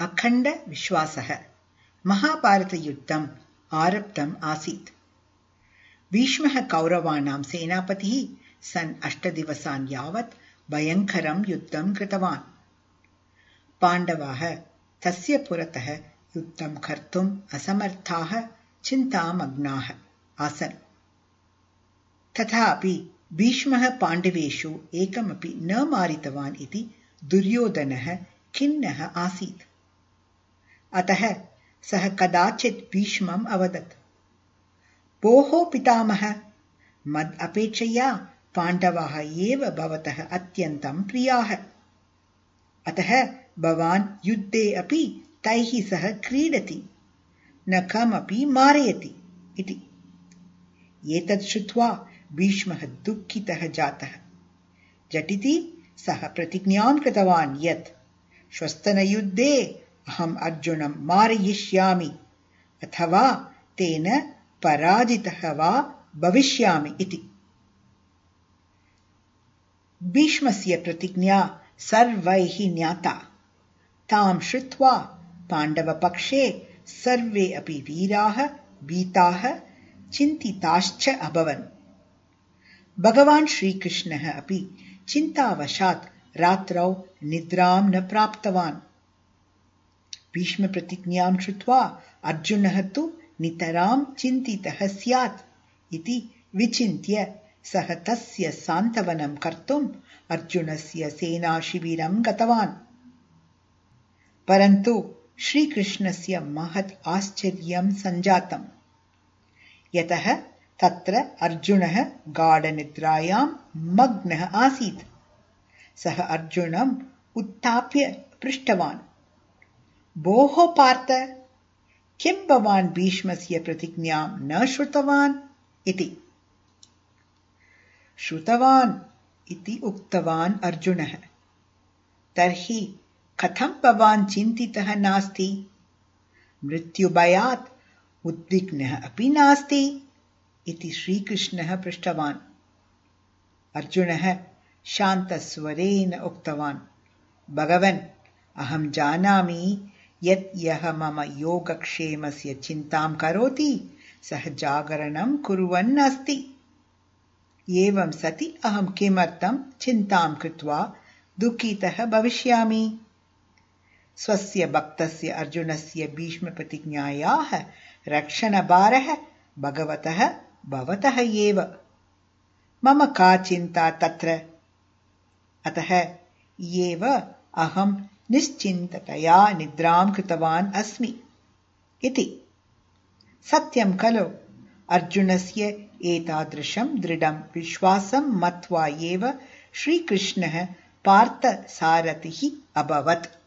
अखण्डविश्वासः महाभारतयुद्धम् आरब्धम् आसीत्। भीष्मः कौरवाणां सेनापतिः सन् अष्टदिवसान् यावत् भयङ्करं युद्धं कृतवान्। पाण्डवाः तस्य पुरतः युद्धं कर्तुम् असमर्थाः चिन्तामग्नाः आसन्। तथापि भीष्मः पाण्डवेषु एकमपि न मारितवान् इति दुर्योधनः खिन्नः आसीत् अतः सः कदाचित् भीष्मम् अवदत्। भोः पितामह मद् अपेक्षया पाण्डवाः एव भवतः अत्यन्तं प्रियाः। अतः भवान् युद्धे अपि तैः सह क्रीडति न कमपि मारयति इति। एतत् श्रुत्वा भीष्मः दुःखितः जातः। झटिति सः प्रतिज्ञां कृतवान् यत् श्वस्तनयुद्धे अहम् अर्जुनं मारयिष्यामि अथवा तेन पराजितः वा भविष्यामि इति। भीष्मस्य प्रतिज्ञा सर्वैः ज्ञाता। तां श्रुत्वा पाण्डवपक्षे सर्वे अपि वीराः भीताः चिन्तिताश्च अभवन्। भगवान् श्रीकृष्णः अपि चिन्तावशात् रात्रौ निद्रां न प्राप्तवान् भीष्मप्रतिज्ञां श्रुत्वा अर्जुनः तु नितरां चिन्तितः स्यात् इति विचिन्त्य सः तस्य सान्त्वनं कर्तुम् अर्जुनस्य सेनाशिबिरं गतवान्। परन्तु श्रीकृष्णस्य महत् आश्चर्यं सञ्जातम्। यतः तत्र अर्जुनः गाढनिद्रायां मग्नः आसीत्। सः अर्जुनम् उत्थाप्य पृष्टवान् भोः पार्थ, किं भवान् भीष्मस्य प्रतिज्ञां न श्रुतवान् इति। श्रुतवान् इति उक्तवान् अर्जुनः। तर्हि कथं भवान् चिन्तितः नास्ति? मृत्युभयात् उद्विग्नः अपि नास्ति इति श्रीकृष्णः पृष्टवान्। अर्जुनः शान्तस्वरेण उक्तवान्, भगवन्, अहं जानामि यत् यः मम योगक्षेमस्य चिन्तां करोति सः जागरणं कुर्वन् अस्ति एवं सति अहं किमर्थं चिन्तां कृत्वा दुःखितः भविष्यामि? स्वस्य भक्तस्य अर्जुनस्य भीष्मप्रतिज्ञायाः रक्षणभारः भगवतः भवतः एव। मम का चिन्ता तत्र? अतः एव अहं निश्चिन्ततया निद्रां कृतवान् अस्मि इति। सत्यं खलु। अर्जुनस्य एतादृशं दृढं विश्वासं मत्वा एव श्रीकृष्णः पार्थसारथिः अभवत्